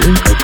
Station.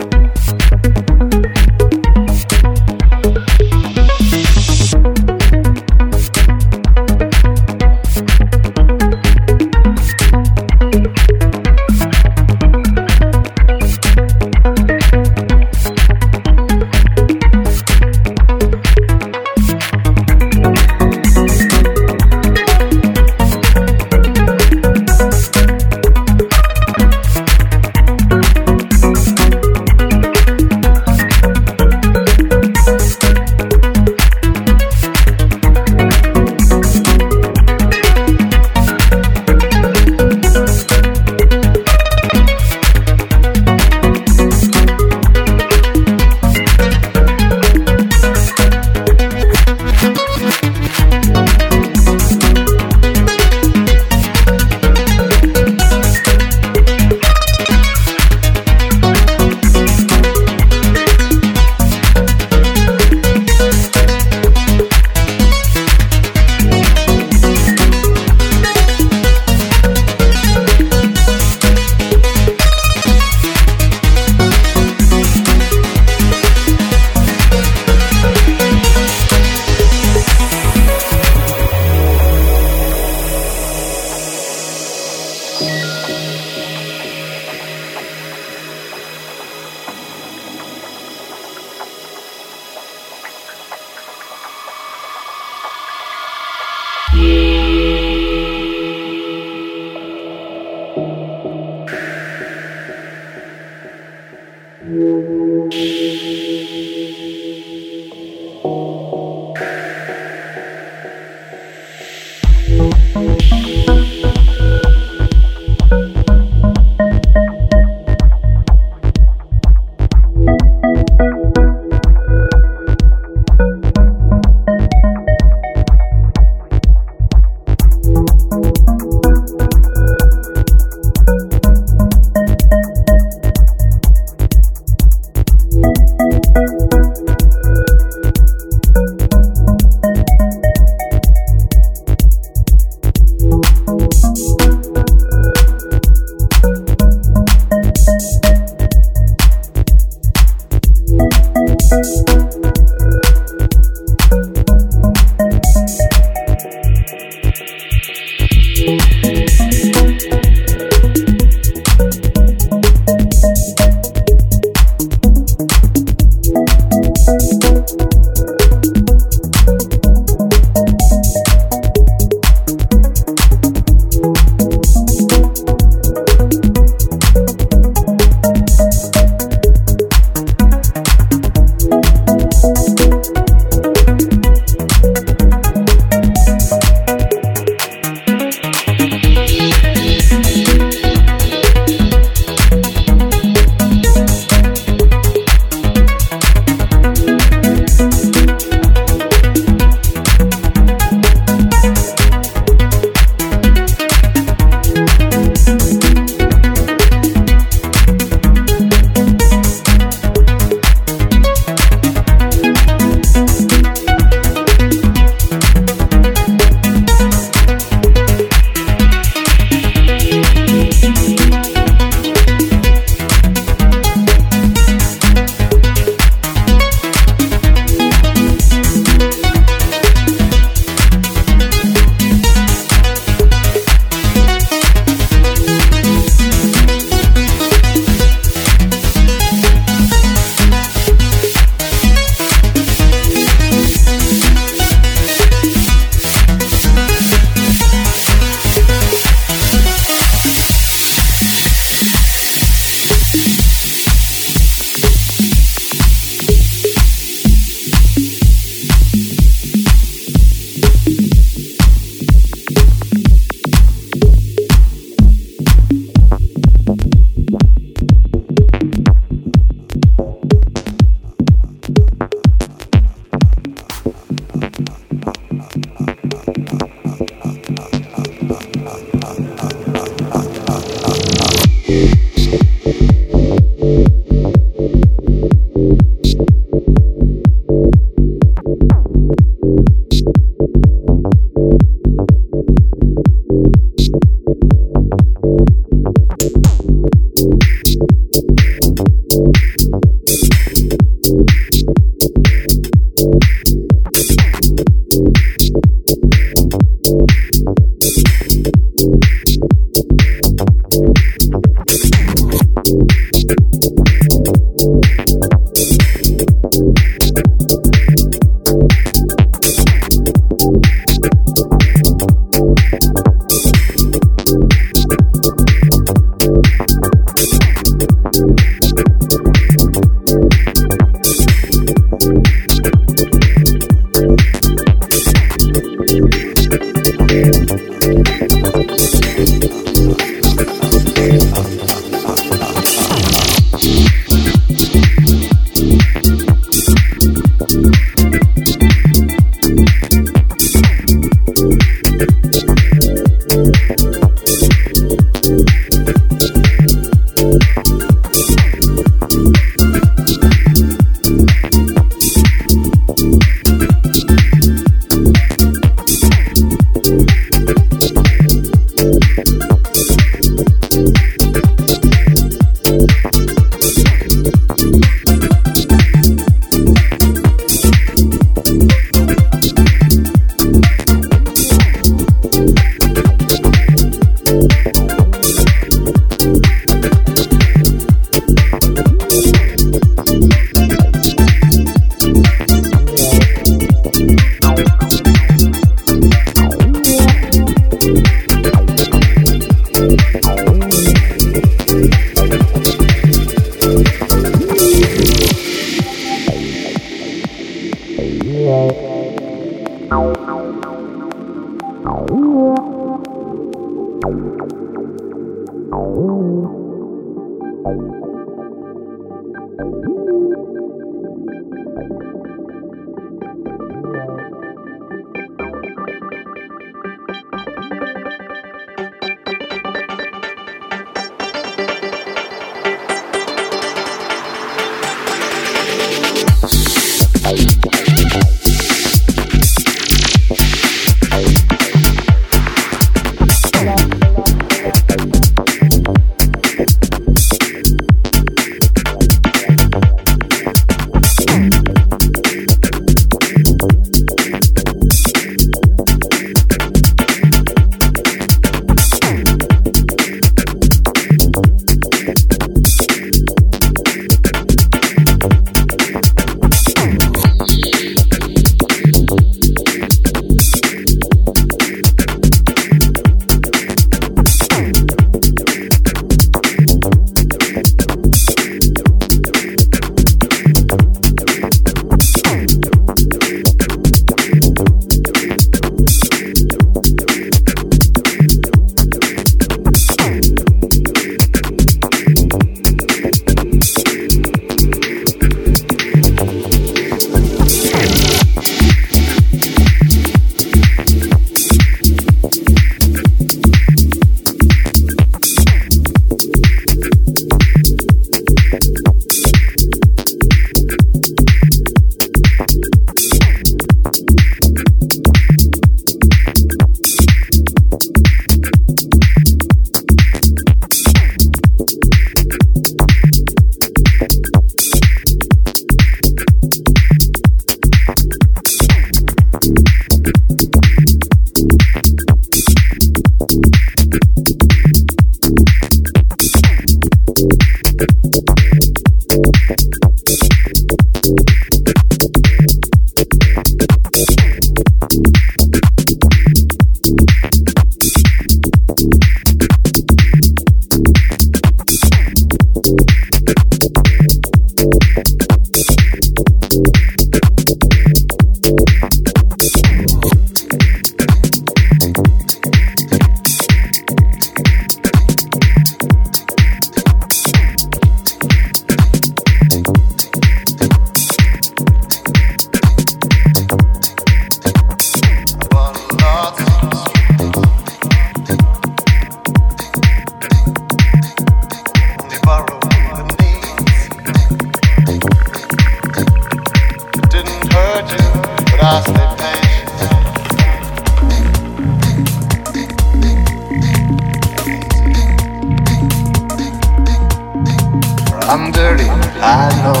I know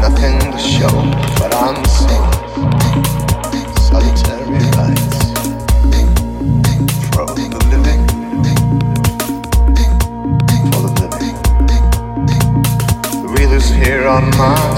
nothing to show, but I'm. Solitary lights from the living, for the living. The wheel is here on my.